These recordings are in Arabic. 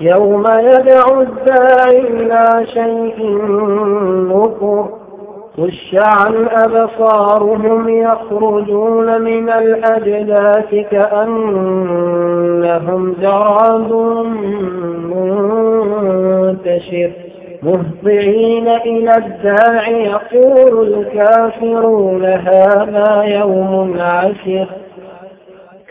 يوم يدعو الداعي إلى شيء نكر خش عن أبصارهم يخرجون من الأجداث كأنهم جراد منتشر. مهطعين إلى الداع يقول الكافرون هذا يوم عسر.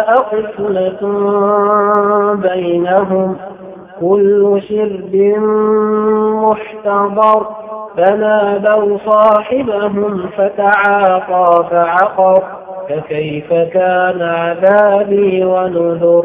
قسمة بينهم. كل شرب محتضر. فنادوا صاحبهم فتعاطى فعقر. فكيف كان عذابي ونذر؟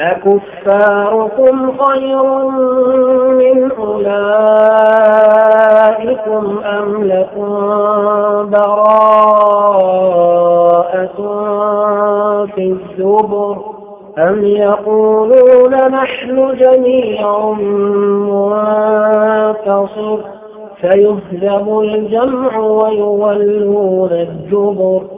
أكفاركم خير من أولئكم أم لكم براءة في الزبر أم يقولون نحن جميع منتصر فيهزم الجمع ويولون الدبر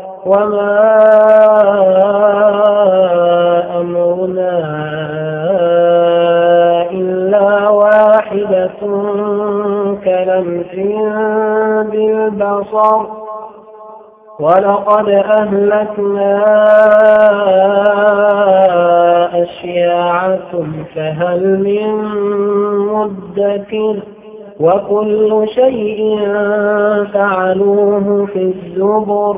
وما أمرنا إلا واحدة كلمح بالبصر ولقد أهلكنا أشياعكم فهل من مدكر وكل شيء فعلوه في الزبر